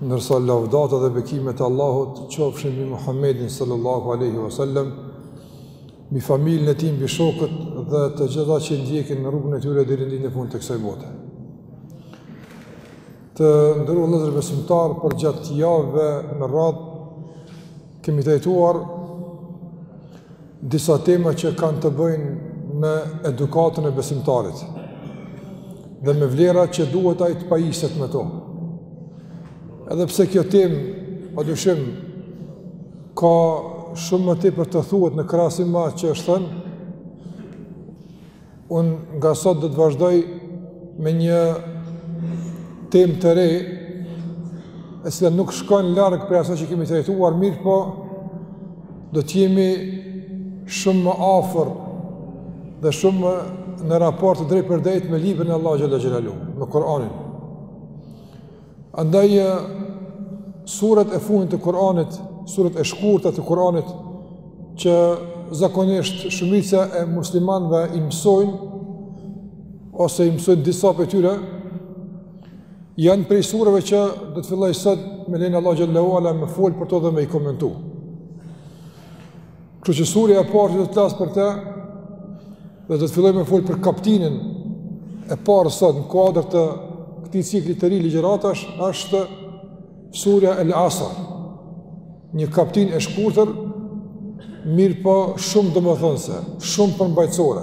Ndërsa lavdata dhe bekimet e Allahut qofshin mbi Muhammedin sallallahu alaihi wasallam, mbi familjen e tij, mbi shokët dhe të gjithë ata që ndjekin rrugën e tyre deri në ditën e fundit të kësaj bote. Të nderuar vëllezër besimtarë përgjatë javëve në radhë kemi trajtuar disa tema që kanë të bëjnë me edukatën e besimtarit dhe me vlera që duhet ai të pajiset me to. Edhe pse kjo temë, pa dyshim, ka shumë më tepër të thuhet në krahasim me atë që është thënë, Unë nga sot do të vazhdoj me një temë të re, e cila nuk shkon larg prej asaj që kemi trajtuar, mirëpo do të jemi shumë më afër dhe shumë në raport të drejtpërdrejtë me librin e Allahut xhelle xhelaluhu, me Kur'anin. Andaj surat e fundit të Kur'anit, surat e shkurta të Kur'anit që zakonisht shumica e muslimanëve i mësojnë ose i mësojnë disa prej tyre, janë prej sureve që do të filloj sot me lejen e Allahut xhelle ue ala me fol për to dhe me i komentu. Kështu që surja e parë që do të flas për të dhe do të filloj me fol për kaptinën e parë sot në kuadër të këtij cikli të ri ligjëratash, është Surja El Asr. Një kaptinë e shkurtër, mirëpo shumë domethënëse, shumë përmbajtësore.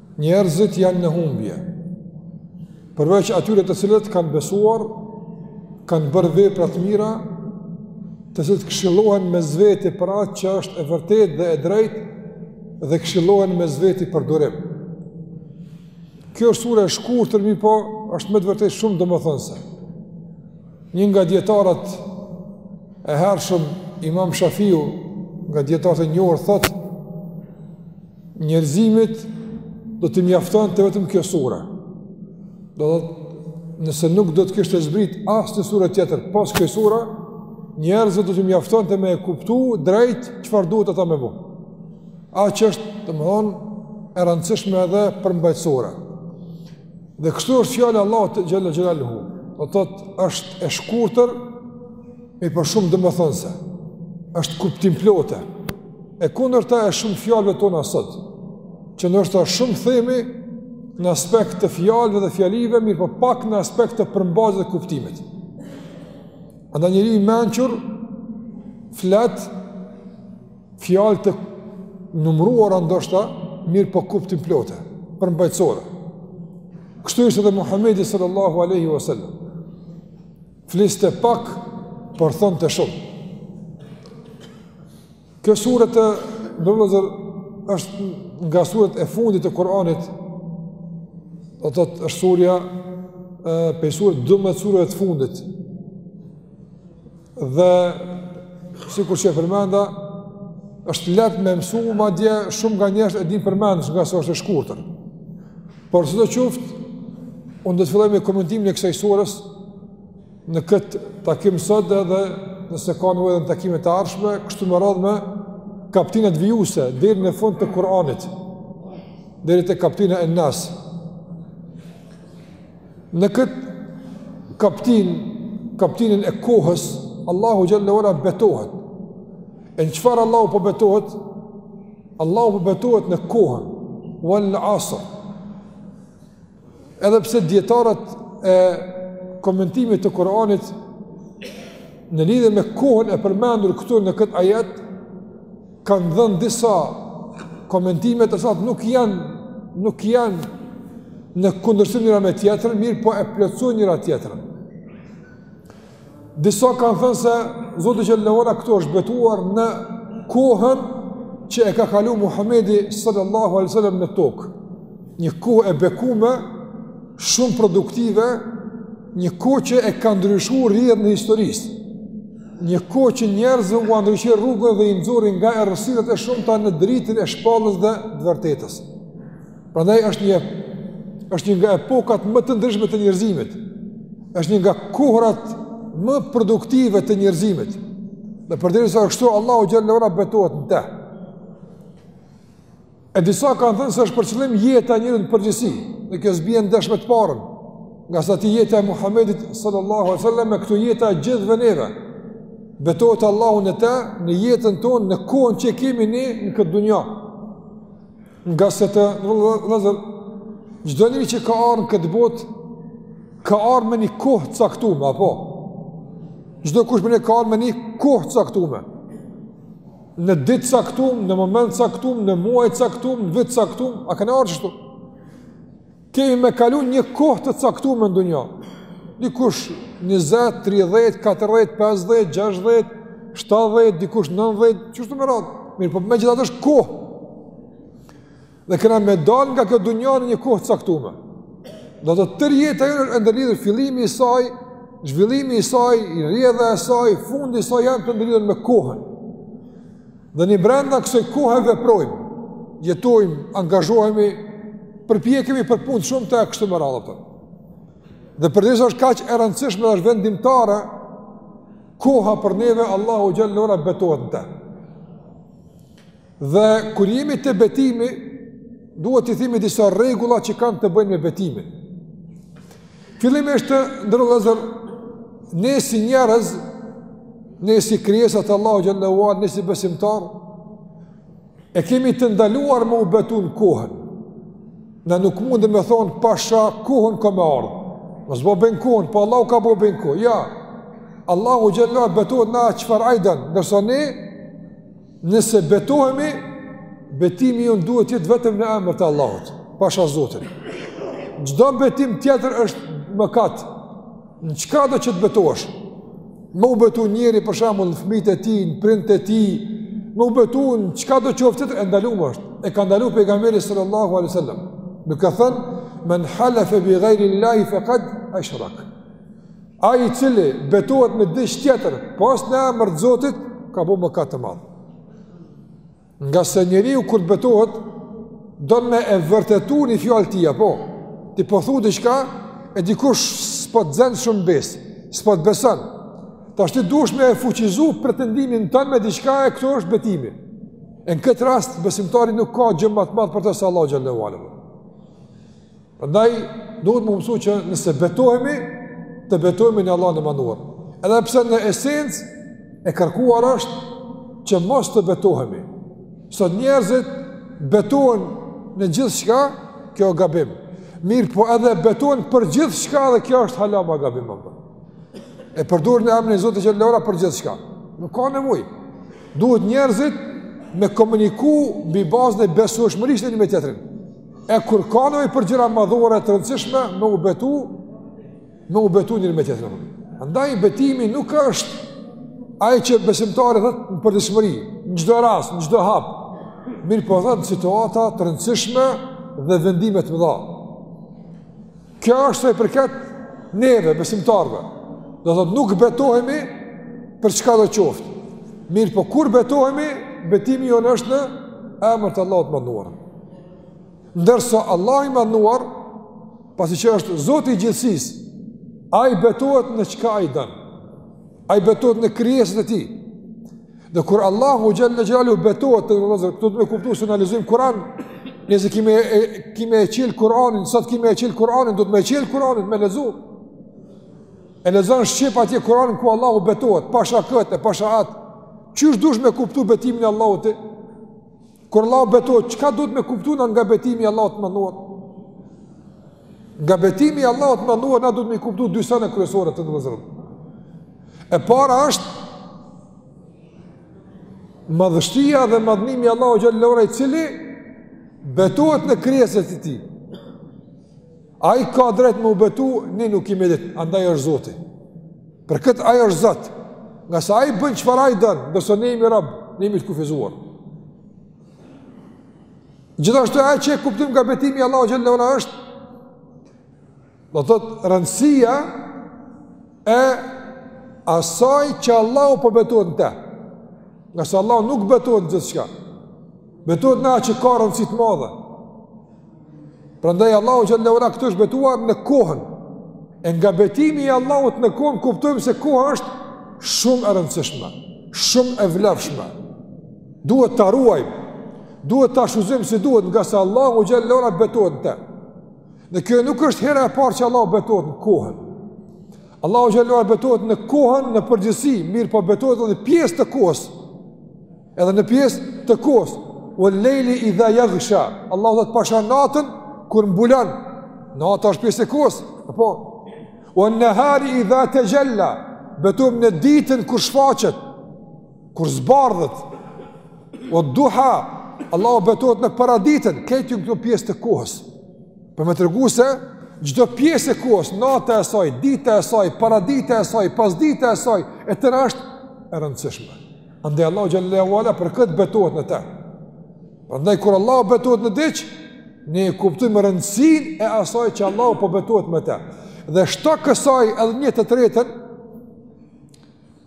Njerëzit janë në humbje. Përveç atyre të cilët kanë besuar, kanë bërë vepra të mira, të cilët këshillohen mes veti për atë që është e vërtetë dhe e drejtë, dhe këshillohen mes veti për durim. Kjo është sure e shkurtër, mirëpo është me të vërtetë shumë domethënëse. Një nga dijetarët e hershëm imam Shafiu, nga dijetarët e njohur, thotë, Njerëzimit do t'i mjaftonte vetëm kjo sure. Do të thotë nëse nuk do të kishte zbritë asnjë sure tjetër pos kjo sure, njerëzve do t'u mjaftonte me e kuptu drejt çfarë duhet ata me bo. Aq është, domethënë, e rëndësishme edhe përmbajtësore. Dhe kështu është fjala e Allahut xhelle xhelaluhu. Do të thotë është e shkurëtër, mirëpo shumë domethënëse, është kuptimplote. E kundërta e shumë fjalëve tona sot, që ndoshta shumë themi në aspekt të fjalëve dhe fjalive, mirëpo pak në aspekt të përmbajtjes dhe kuptimit. Andaj njeri i mençur, flet, fjalë të numruara ndoshta, mirëpo kuptimplote, përmbajtësore. Kështu ishte dhe Muhammedi sallallahu aleyhi wa sallam. Fliste pak, por thonte shumë. Kjo sure, të nderuar vëllezër, është nga suret e fundit të Kuranit, do të thotë është surja pej sure, domethënë sureve të fundit. Dhe, sikur që e përmenda, është lehtë me mësu, madje shumë nga nesh e dimë përmendësh ngase është e shkurtër. Por sido qoftë, unë do të filloj me komentimin e kësaj sures në këtë takim sot edhe nëse ka nevojë edhe në takimet të ardhshme, kështu me radhë me kaptinat vijuse, deri në fund të Kur'anit, deri te kaptina En-Nas. Në këtë kaptinë, kaptinën e kohës, Allahu Xhelle ue Ala betohet. E në çfarë Allahu po betohet? Allahu po betohet në kohën wal asr. Edhe pse dietarët e komentimit të Kuranit në lidhje me kohën e përmendur këtu në këtë ajet kanë dhënë disa komentime të cilat nuk janë nuk janë në kundërshtim njëra me tjetrën, mirëpo e plotësojnë njëra tjetrën. Disa kanë thënë se Zoti Xhelle ue Ala këtu është betuar në kohën që e ka kalu Muhammedi sallallahu alaihi wasallam në tokë. Një kohë e bekume, shumë produktive, një kohë që e ka ndryshu rrjedhën e historisë. Një kohë që njerëzve ua ndriçi rrugën dhe i nxori nga errësirat e shumta në dritën e shpalljes dhe të vërtetës. Prandaj është një është një nga epokat më të ndritshme të njerëzimit. Është një nga kohrat më produktive të njerëzimit. Dhe përderisa është kështu Allahu Xhelle ue Ala betohet në të. E disa kanë thënë se është për qëllim jeta e njeriut në përgjithësi, dhe kjo s'bie ndesh me të parën. Ngase aty jeta e Muhamedit sallallahu alaihi wasallam e këtu jeta e gjithëve neve. Betohet Allahu në të, në jetën tonë, në kohën që kemi ne në këtë dunja. Ngase, të nderuar vëllezër, çdo njeri që ka ardh në këtë botë, ka ardh me një kohë të caktume, apo? Çdokush prej neve ka ardh me një kohë të caktume. Në ditë të caktume, në moment të caktum, në muaj të caktum, në vit të caktum, a kena ardh qështu? Kemi me kalu një kohë të caktume n'dunja. Dikush 20, 30, 40, 50, 60, 70, dikush 90, e kështu me radhë. Mirëpo megjithatë është kohë. Dhe kena me dalë nga kjo dunja në një kohë të caktume. Do të thotë jeta e ndërlidhur fillimi i saj, zhvillimi i saj, rrjedha e saj, fundi i saj janë të ndërlidhur me kohën. Dhe ne brenda kësaj kohe veprojmë, jetojmë, angazhohemi, përpjekemi për punë të shumta e kështu me radhë pra. Dhe përderisa është kaqë e rëndësishme dhe është vendimtare, koha për neve Allahu Xhelle ue ala betohet në te. Dhe kur jemi te betimi, duhet t'i themi disa rregulla që kanë të bëjnë me betimin. Fillimisht të nderuar vëllezër, ne si njerëz, ne si krijesa të Allahut Xhelle ue ala, ne si besimtarë, e kemi të ndaluar me u betu në kohën. Ne nuk mundemi me thonë, pasha kohën ka me ardhë. Ne s'bojmë be n'kohën, po Allahu ka bo be n'kohë. Ja, Allahu Xhelle ue ala betohet në atë çfarë ai don, ndërsa ne, Nëse betohemi, betimi jonë duhet të jetë vetëm në emër të Allahut, pasha Zotin. Çdo betim tjetër është mëkat, në çkado që të betohesh. Me u betu njeri për shembull në fmitë e tij, në prindët e tij, me u betu në çkado qoftë tjetër e ndalume është, e ka ndalu pejgamberi sallallahu alejhi ue selem. Duke thënë, men halefe bi gajrilahi fekad eshrak. Ai i cili betohet me diç tjetër, pos në emër të Zotit, ka bu mëkat të madh. Ngase njeriu kur të betohet, don me e vërtetu një fjalë të tij, a, po, ti po thu diçka, e dikush s'po të zen shumë besë, s'po të beson. Tash ti dush me e fuqizu pretendimin tand me diçka e kjo është betimi. E në këtë rast, besimtari nuk ka gjë ma të madhe për të se Allahu xhelle Prandaj duhet m'u mësu që nëse betohemi, të betohemi në Allahun e Madhëruar. Edhe pse në esencë e kërkuar është që mos të betohemi. Sot njerëzit betohen në gjithçka, kjo gabim. Mirëpo edhe betohen për gjithçka dhe kjo është hala ma gabim. Me e përdorë emrin e Zotit xhelle ue ala për gjithçka. Nuk ka nevojë. Duhet njerëzit me komuniku mbi bazën e besueshmërisë njeni me tjetrin. E kur ka nevojë për gjëra madhore të rëndësishme, me u betu, me u betu njëri me tjetrin. Andaj betimi nuk është ai që besimtari thotë në përditshmëri, në çdo rast, në çdo hap. Mirëpo në situata të rëndësishme dhe vendime të mëdha. Kjo është sa i përket neve besimtarëve. Do thotë nuk betohemi për çka do qoftë. Mirëpo kur betohemi, betimi jonë është në emër të Allahut të Madhnuar. Ndërsa Allahu i Madhnuar, pasi që është Zoti i gjithësisë, ai betohet në çka ai don. Ai betohet në krijesat e tij. Dhe kur Allahu xhelle ue ala betohet, do thotë këtu me kuptu nëse analizojmë Kur'an, nëse kemi kemi me çel Kur'anin, sot kemi me çel Kur'anin, dojmë me çel Kur'anin me lexu. E lexon shqip atje Kur'anin ku Allahu betohet, pasha këtë, pasha atë. Qysh duhet me kuptu betimin e Allahut? Kur Allahu betohet, çka duhet me kuptu nga betimi i Allahut të Madhnuar? Nga betimi i Allahut të Madhnuar na duhet me i kuptu dy sene kryesore të nderuar vëllezër. E para është madhështia dhe madhnimi i Allahut xhelle ue ala i cili betohet në krijesat e tij. Ai ka drejt me u betu, ne nuk kemi drejt, andaj është Zoti. Për këtë ai është Zot. Ngase ai bën çfarë ai don, ndërsa ne jemi rob, ne jemi të kufizuar. Gjithashtu ajo që e kuptojmë nga betimi i Allahut xhelle ue ala është do thotë rëndësia e asaj që Allahu po betohet në të. Ngase Allahu nuk betohet në gjithçka. Betohet në atë që ka rëndësi të madhe. Prandaj Allahu xhelle ue ala këtu është betuar në kohën. E nga betimi i Allahut në kohën kuptojmë se koha është shumë e rëndësishme, shumë e vlefshme. Duhet ta ruajmë Duhet ta shfrytëzojmë si duhet ngase Allahu xhelle ue ala betohet në te. Dhe kjo nuk është hera e parë që Allahu betohet në kohën. Allahu xhelle ue ala betohet në kohën në përgjithësi, mirëpo betohet edhe në pjesë të kohës. Edhe në pjesë të kohës. Uel-lejli idha jagsha, Allahu thotë pasha natën, kur mbulon, nata është pjesë e kohës, apo? Uen-nehari idha texhela, betohem në ditën kur shfaqet, Kur zbardhet, ued-duha, Allahu betohet në paraditën, këtu në këto pjesë të kohës. Për me tregu se çdo pjesë e kohës, nata e saj, dita e saj, paradita e saj, pasdita e saj, e tëra është e rëndësishme. Andaj Allahu xhelle ue ala për këtë betohet në te. Andaj kur Allahu betohet në diç, ne e kuptojmë rëndësinë e asaj që Allahu po betohet me te dhe shto kësaj edhe një të tretën,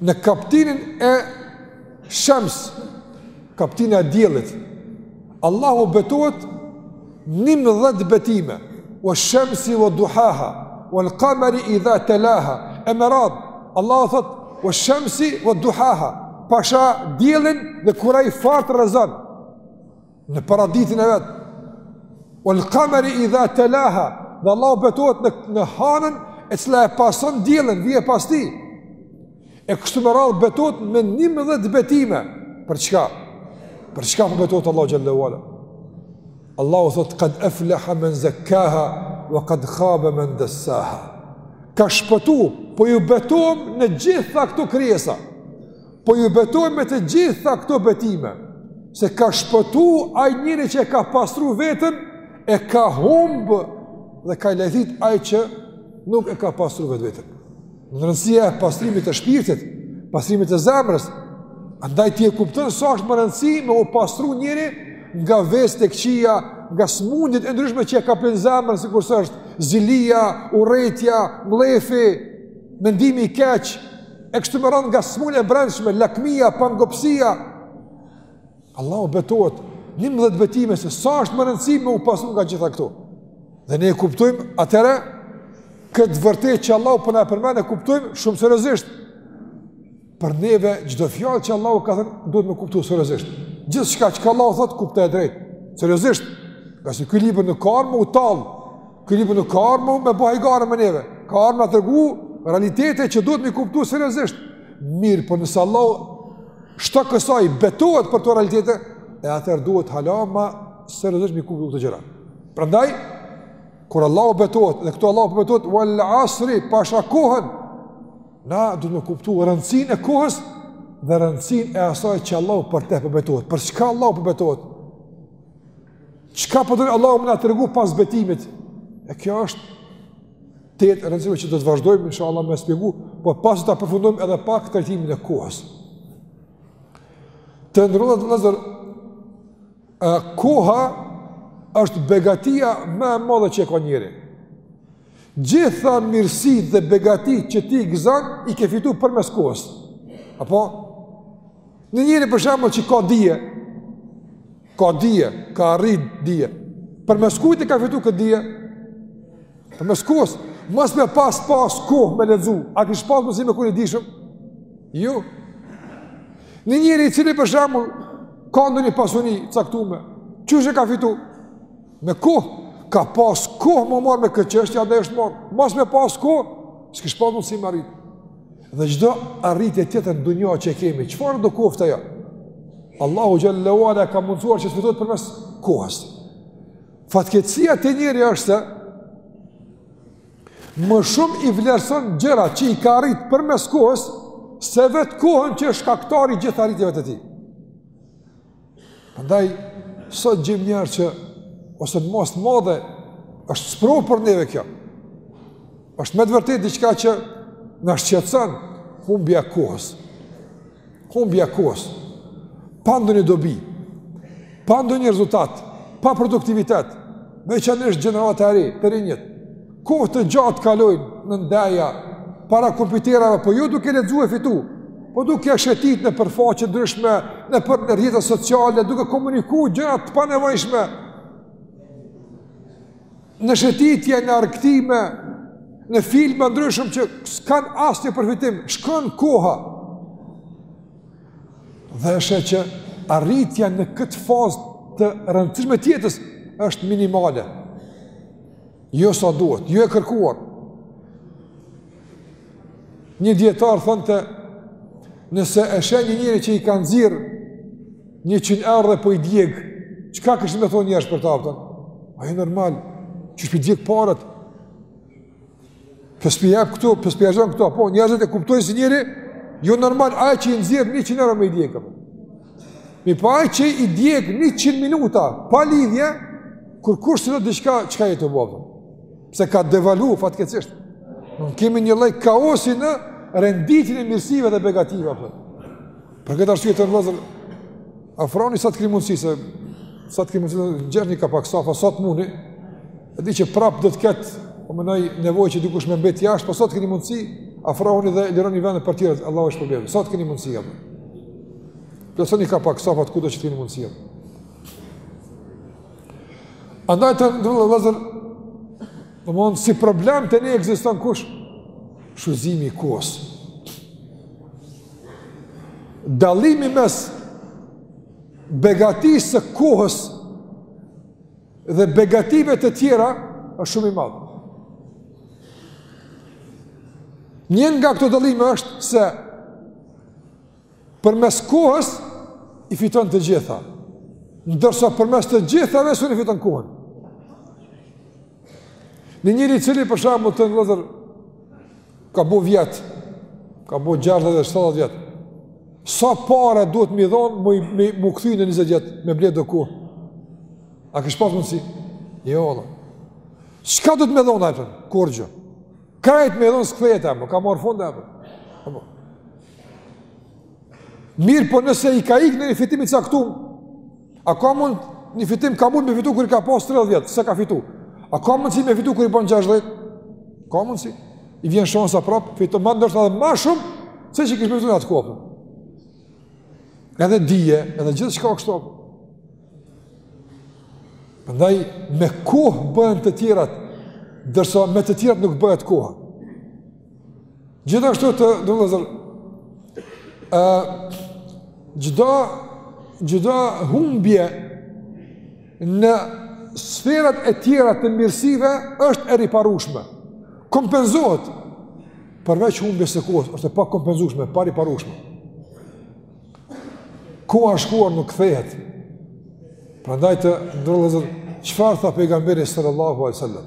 Në kaptinën esh-Shems, kaptina e diellit, Allahu betohet 11 betime, wa shamsi wa duhaha, wa al-qamari idha talaha. E me radhë, Allahu thotë wa shamsi wa duhaha, pasha diellin dhe kur ai fort rrezon. Në paraditen e vet, uel kameri idha telaha, dhe Allahu betohet në, në hanën, e cila e pason diellin, vjen pas tij. E kështu me radhë betohet me njëmbëdhjetë betime. Për çka? Për çka po betohet Allahu xhel-le ue ala? Allahu thotë, kad efleha men zekkaha, ue kad habe men dessaha. Ka shpëtu, po ju betohem në gjitha këto krijesa. Po ju betohem me të gjitha këto betime, se ka shpëtu ai njeri që e ka pastru veten, e ka humbë dhe ka lajthit ai që nuk e ka pastru vetveten. Rëndësia e pastrimit të shpirtit, pastrimit të zemrës, andaj ti e kupton sa është me rëndësi me u pastru njeri nga veset e këqija, nga smundjet e ndryshme që e kaplojnë zemrën, sikurse është zilia, urrejtja, mllefi, mendimi i keq, e kështu me radhë nga smundjet e brendshme, lakmia, pangopsia, Allahu betohet, njëmbëdhjetë betime se sa është me rëndësi me u pastru nga gjitha këto. Dhe ne e kuptojmë atëherë, këtë t'vërtetë që Allahu po na e përmend e kuptojmë shumë seriozisht. Për neve, çdo fjalë që Allahu ka thënë, duhet me kuptu seriozisht. Gjithçka çka Allahu thotë, kupte drejt, seriozisht. Ngase ky libër nuk ka ardhë me u tallë, Ky libër nuk ka ardhë me bo hajgare me neve. Ka ardhë me na tregu realitete që duhet me i kuptu seriozisht. Mirëpo nëse Allahu shto kësaj betohet për to realitete, e atëherë duhet hala ma seriozisht me i kuptu këto gjëra. Prandaj, kur Allahu betohet, dhe këtu Allahu po betohet, uel asri, pasha kohën, na duhet me kuptu rëndësinë e kohës, dhe rëndësinë e asaj që Allahu për te po betohet. Për çka Allahu po betohet? Çka po don Allahu me na tregu pas betimit? E kjo është tejet e rëndësishme që do të vazhdojmë inshallah me shpjegu, por pasi ta përfundojmë edhe pak trajtimin e kohës. Të nderuar vëllezër, koha është begatia më e madhe që e ka njeri. Gjitha mirësitë dhe begatitë që ti gëzon, i ke fitu përmes kohës. Apo? Një njeri për shembull që ka dije, ka dije, ka arrit dije, përmes kujt e ka fitu këtë dije? Përmes kohës, mos me pas pas kohë me lexu, a kish pas mundësi me kon i dijshëm? Jo. Një njeri i cili për shembull, ka ndonjë pasuni t'caktume, qysh e ka fitu? Me kohë, ka pas kohë m'u marrë me këtë çështje, edhe është marrë, mos me pas kohë, s'kish pas mundësi me arrit. Dhe çdo arritje tjetër në dunja që e kemi, çfarëdo qoftë ajo? Allahu xhel-le ue ala e ka mundësuar që të fitohet përmes kohës. Fatkeqësia te njeri është se, më shumë i vlerëson gjërat që i ka arrit përmes kohës, se vetë kohën që është shkaktari i gjithë arritjeve të tij. Andaj, sot gjejmë njerëz që, ose në masë madhe, është sprovë për neve kjo. Është me të vërtetë diçka që na shqetëson, humbja kohës. Humbja e kohës. Pa ndonjë dobi, pa ndonjë rezultat, pa produktivitet, veçanërisht gjenerata e re, të rinjët, Kohë të gjatë kalojnë në ndeja para kompjuterave, po jo duke lexue, fitu, po duke shëtit nëpër faqe të ndryshme, nëpër rrjete sociale, duke komuniku gjëra të panevojshme, në shëtitje, në argëtime, në filma të ndryshëm që s'kanë asnjë përfitim, shkon koha. Dhe sheh që arritja në këtë fazë të rëndësishme të jetës është minimale. Jo sa duhet, jo e kërkuar. Një dijetar thonte, nëse e sheh një njeri që i ka nxirr njëqind euro dhe po i djeg, çka kishin me thonë njerëzit për ta pëtën? Ai jo normal, qysh po i djeg paret? Po spi jap këtu, po spi azhon këtu, po njerëzit e kuptojnë si njeri jo normal, ai që i nxjerr 100 euro me i djeg. Mirëpo ai që i djeg 100 minuta pa lidhje, kurkush s'i thotë diçka, çka je tu bo. Pse ka devalu, fatkeqësisht. Ne kemi një lloj kaosi në renditjen e mirësive dhe begative. Për. Për këtë arsye vëllezër, afrohuni sa të keni mundësi se sa të keni mundësi gjerë nga pak safa sa të mundni. E di që prap do të ketë, po mos ketë nevojë që dikush me mbet jashtë, po sa të keni mundësi, afrohuni dhe lironi vende për tjerët. Allahu ju shpërbleftë. Sa të keni mundësi apo? Do të nga pak safat kudo që të keni mundësi. Andaj të nderuar, Në më si problem te ne ekziston kush? Shfrytëzimi i kohës. Dallimi mes begatisë së kohës dhe begative të tjera është shumë i madh. Një nga këto dallime është se përmes kohës i fiton të gjitha, ndërsa përmes të gjithave s'un e fiton kohën. Një njeri i cili për shembull vëllezër ka bo vjet, ka bo 60 dhe 70 vjet. Sa para duhet më dhon më më më kthy në 20 vjet me ble do kohë? A kish pas mundsi? Jo, vallahi. Çka duhet me dhon atë? Kurgjo. Krejt me dhon skleta, më ka marr fund apo? Apo. Mirëpo nëse i ka ik një fitim i caktu, A ka mund një fitim ka mund me fitu kur i ka pas 30 vjet, s'e ka fitu. A ka mundësi me fitu kur i bën 60? Ka mundësi. I vjen shansa prapë, fiton ndoshta edhe ma shumë, se çka kish me fitu në atë kohë. Edhe dije, edhe gjithçka kështu. Prandaj, me kohë bëhen të tjerat, ndërsa me të tjerat nuk bëhet koha. Gjithashtu të nderuar vëllezër, çdo, çdo humbje në sferat e tjera të mirësive është e riparushme. Kompenzohet përveç humbjes së kohës, është e pakompenzueshme, pariparueshme. Koha e shkuar nuk kthehet. Prandaj të nderuar vëllezër çfarë tha pejgamberi sallallahu alajhi wasallam.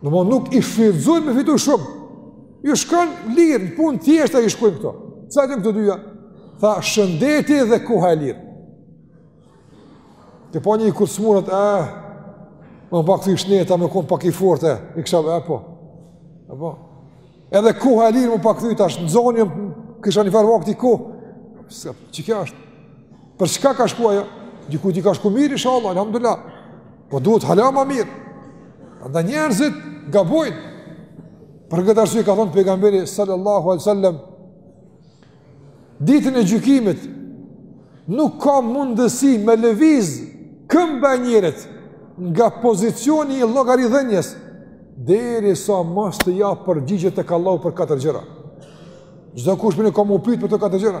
Në mund nuk i shfrytëzojnë me fitu shumë. Ju shkon lirë, në punë të thjeshta i shkojnë këto. Cilat janë këto dyja? Tha, shëndeti dhe koha e lirë. Të po njeri kur smuret, e, eh, më pak të i shneta, me kon pak i fortë, i kisha, e, eh, po. E, po. Edhe koha e lirë më pak të i tash, në zonë jë, kisha njëfarë vakti kohë. Se, çka është? Për çka ka shku ajo? Dikujt i ka shku mirë, inshaAllah, alhamdulillah. Po duhet hala ma mirë. Andaj njerëzit gabojnë. Për këtë arsye ka thonë pejgamberi sallallahu alai sallam, ditën e gjykimit, nuk ka mundësi me lëviz këmba e njerit nga pozicioni i llogaridhënies, derisa mos të jap përgjigje tek Allahu për katër gjëra. Çdokush prej neve ka m'u pyt për këto katër gjëra.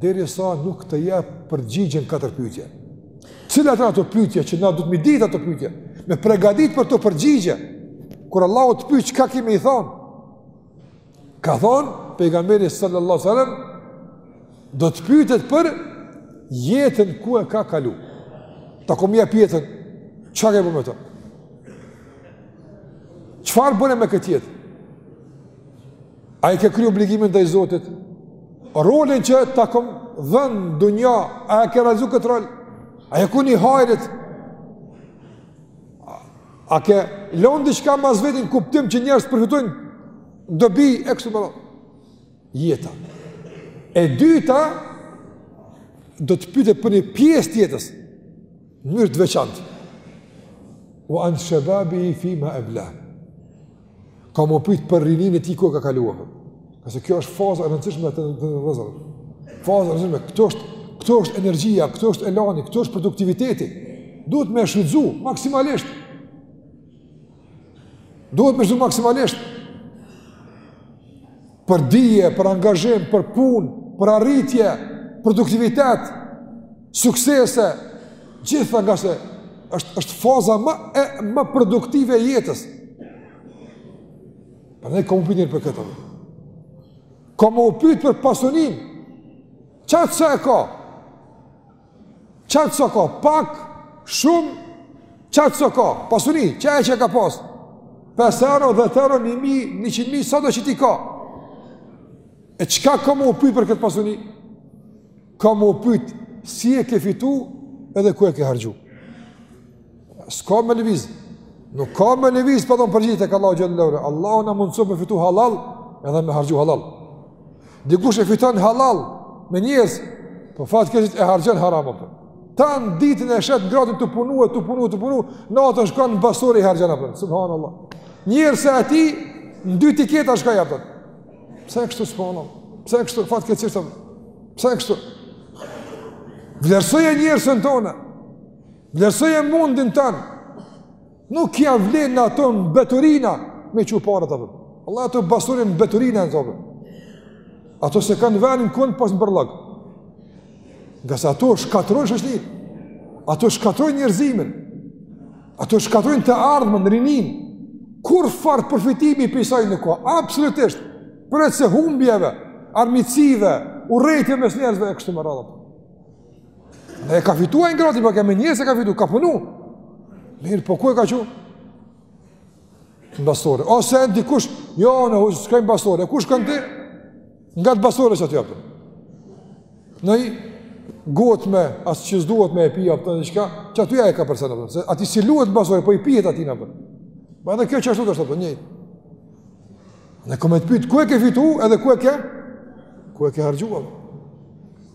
Derisa nuk të jep përgjigje në katër pyetje. Cilat janë ato pyetje që na duhet me i ditë ato pyetje? Me përgatit për to përgjigje. Kur Allahu të pyet çka kemi me i thon. Ka thon pejgamberi sallallahu alajhi wasallam do të pyetet për jetën ku e ka kalu. Ta kom jap jetën çka ke bërë me të? Çfarë bëre me këtë jetë? A i ke kry obligimet ndaj Zotit? Rolin që ta kom dhënë në dunja, a e ke realizu këtë rol? A je kon i hajrit? A ke lon diçka mas veti në kuptim që njerëz përfitojnë dobi e kështu me radhë. Jeta. E dyta, do të pyetet për një pjesë të jetës, në mënyrë të veçantë. Ue an shebabihi fima eblah. Ka m'u pyt për rininë e tij ku e ka kaluar. Sepse kjo është faza e rëndësishme të nderuar vëllezër. Faza e rëndësishme, këtu është, këtu është energjia, këtu është elani, këtu është produktiviteti. Duhet me shudzu, maksimalisht. Duhet me shudzu maksimalisht. për dije, për angazhim, për punë, për arritje, produktivitet, suksese, gjitha ngase është, është faza më, e, më produktive e jetës. Prandaj ka m'u pyt njeri për këtë. Ka m'u pyt për pasuninë. Qat sa e ka? Qat sa ka, pak, shumë, qat sa ka, pasuni, qaj që e ka pas. 5 euro, 10 euro, 1000, 100 mijë, sado që t'i ka. E çka ka m'u pyt për këtë pasuni? Ka m'u pyt si e ke fitu edhe ku e ke harxhu. S'ka me lëviz. Nuk ka me lëviz pa dhon përgjigje tek Allahu xhele ue ala. Allahu na mundson me fitu halal edhe me harxhu halal. Dikush e fiton halal me djersë, po fat keq e harxhon haram apo. Tan ditën e sheh t'ngratin tu punu, tu punu, tu punu, natën shkon në bastore i harxhon apo. Subhanallah. Djersa e tij në dy tiketa shkoi apo. Pse kështu s'ponon? Pse kështu fatkeqësisht? Pse kështu? Vlerësoje djersën tane. Vlerësoje mundin tan, nuk ja vlen në ato mbeturina me çu paret apo. Vallah ato bastoret mbeturina janë apo. Ato s'e kanë venin kun pos në bërllog. Ngase ato shkatrrojnë shoqni, ato shkatrrojnë njerëzimin, ato shkatrrojnë të ardhmen, rininë, kurrfarë përfitimi prej saj nuk ka, absolutisht, përveç se humbjeve, armiqësive, urrejtje mes njerëzve e kështu me radhë. E ka fituar i ngrati, po me djersë e ka fituar, ka punu. Mirë, po ku e ka çu? Në bastore. Ose e dikush, jo, në hojë, s'ka në bastore. Ku shkon ti? N'qat bastore që atë jepën. Ni gotë me asi që s'duhet me e pi, për të në qëka, që aty ja e ka përse në përse. Ati si luet në bastore, po i pijet ati në përse. Po edhe kjo qashtu është të përse, njëjtë. Ka me t'pyt, ku e ke fitu edhe ku e ke? Ku e ke harxhu?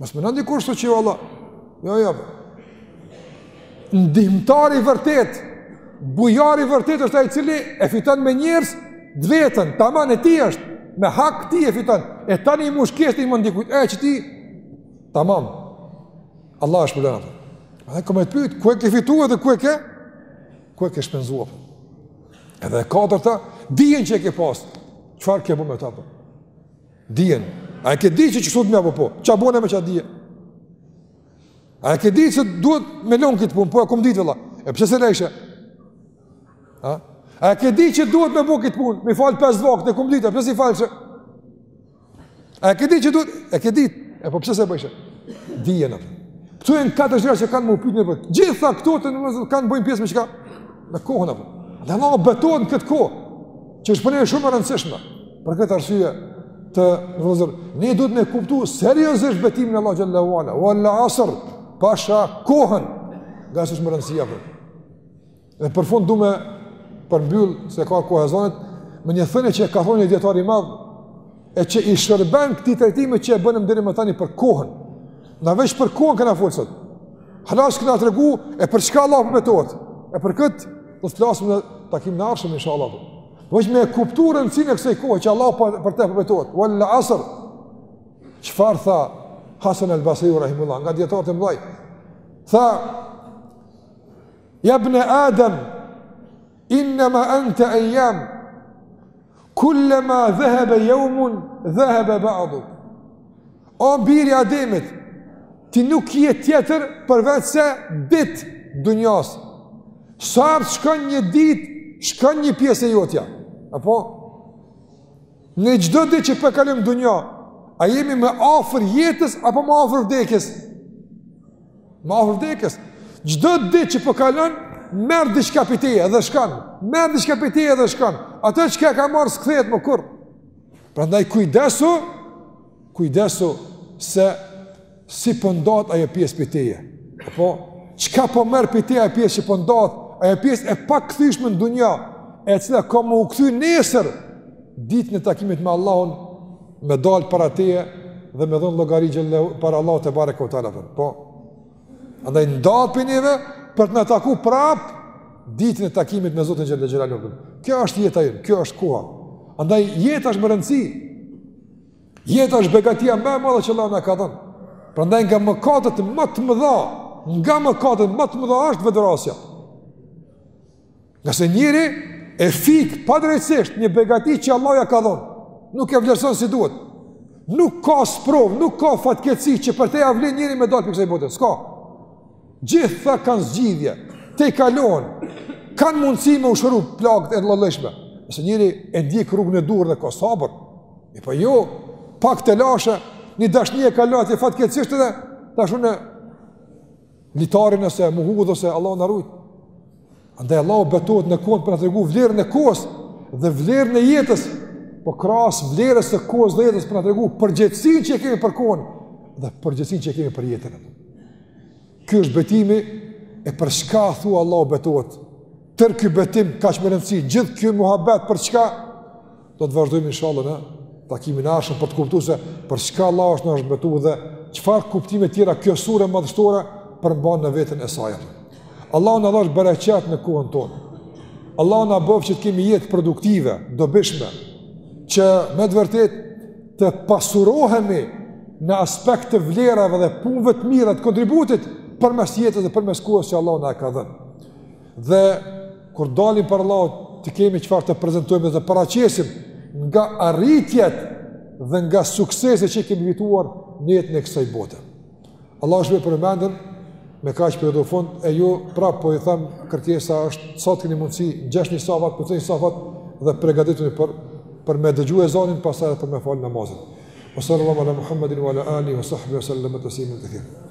Mos më nëndi kur së që jo Allah. Jo, jo. Ndihmëtari i vërtetë, bujari i vërtetë është ai i cili e fiton me djersë të vetën, tamam e tij është, me hak ti e fiton. E tani i mush kështë i mëndi kujtë, e që ti, tamam. Allah është më lëna. Dhe ka me të pyt, ku e ke fitu edhe ku e ke? Ku e ke shpenzu? Edhe e katërta, dijen që e ke pasë, çfarë ke bo me ta apo? Dijen. A e ke di që ç'sot më apo po? Ça bone me çat dije? A e ke di se duhet me lënë këtë punë, po e kom ditë valla. E pse s'e leshe? A? A e ke di që duhet me bo këtë punë? M'i fal pesë vakte, e kom ditë, pse s'i falshe? A e ke di që duhet? E ke di. E po pse s'e bojshe? Dijen atë. Këto janë katër gjëra që kanë m'u pyt në vetë. Gjitha këto të kanë bëjnë pjesë me çka? Me kohën apo. Dhe Allah betohet në këtë kohë. Që është për ne shumë e rëndësishme. Për këtë arsye vëllezër, ne duhet me kuptu seriosisht betimin e Allahut xhelle ve ala, uel asr, pasha kohën, ngase është me rëndësi, a po. Dhe për fund du me e përmbyll se ka koha e ezanit, me një thënie që e ka thonë një dijetar i madh, e që i shërben këtij trajtimi që e bëmë deri më tani për kohën, na veç për kohën kena fol sot, hala s'kena tregu e për çka Allahu po betohet, e për këtë do të flasim në takimin e ardhshëm, insha Allah, veç me kuptu rëndësinë e kësaj kohe që Allahu për, për te po betohet, uel asr, çfarë tha Hasan el Basriu rahimehullah, nga dijetarët e mdhaj, tha, ja ibne Adem, innema ente ejjam, Kullema dhehebe jaumun, dhehebe ba'du. O biri i Ademit, ti nuk je tjetër përveçse ditë t'dunjas. Sa herë shkon një ditë, shkon një pjesë e jotja. A po? Në çdo ditë që po e kalojmë n'dunja, a jemi më afër jetës, apo më afër vdekjes? Më afër vdekjes. Çdo ditë që po kalon, merr diçka prej teje dhe shkon. Merr diçka prej teje dhe shkon. Atë çka e ka marrë s'kthehet më kurr. Prandaj kujdesu, kujdesu se si po ndahet ajo pjesë prej teje. Apo çka po merr prej teje ajo pjesë që po ndahet, ajo pjesë e pakthyeshme në dunja, e cila ka me u kthy nesër ditën e takimit me Allahun me dalë para teje dhe me dhënë llogari para Allahut tebareke ue teala. Po, andaj ndahet prej neve për të na taku prap ditën e takimit me Zotin xhelle xhelaluhu. Kjo është jeta jonë, kjo është koha. Andaj jeta është me rëndësi. Jeta është begatia më e madhe që Allahu na ka dhënë. Prandaj nga mëkatet më të mëdha, nga mëkatet më të mëdha është vetëvrasja. Ngase njeri e fik padrejtësisht një begati që Allahu ia ka dhonë, nuk e vlerëson si duhet. Nuk ka sprovë, nuk ka fatkeqësi që për te ia vlen njeri me dalë prej kësaj bote, s'ka. Gjitha kanë zgjidhje, tejkalohen, kanë mundësi me u shëru plagët e llojllojshme. Nëse njeri e ndjek rrugën e duhur dhe ka sabër, e po jo, pak telashe, një dashni e ka lan e fatkeqësisht edhe tash unë, Litarin ose m'u hudh ose Allahu na rujt. Andaj Allahu betohet në kohën për t'na tregu vlerën e kohës dhe vlerën e jetës. Po krahas vlerës së kohës dhe jetës për t'na tregu përgjegjësinë që kemi për kohën dhe përgjegjësinë që kemi për jetën. Ky është betimi e për çka thua Allahu betohet. Tërë ky betim kaq me rëndësi, gjithë ky muhabet për çka do të vazhdojmë inshallah në takimin e ardhshëm për të kuptuar se për çka Allahu është na është betu dhe çfarë kuptime tjera kjo sure madhështore përmban në veten e saj. Allahu na dhashtë bereqet në kohën tonë. Allahu na boftë që të kemi jetë produktive, dobishme, që me të vërtetë të pasurohemi në aspekt të vlerave dhe punëve të mira të kontributit përmes jetës dhe përmes kohës që Allahu na e ka dhënë. Dhe kur dalim para Allahut të kemi çfarë të prezentojmë dhe të paraqesim nga arritjet dhe nga sukseset që i kemi fituar në jetën e kësaj bote. Allah është me përmendën, me kaq përfundoj, e ju prapë po i them kërkesa është, sa të keni mundësi, ngjeshni safat, plotësoni safat, dhe pregadituni për, për me dëgju ezanin, pastaj edhe për me falë namazin. Wa sallallahu ala Muhammedin wa ala alihi wa sahbihi wa sallam tasliman kethira.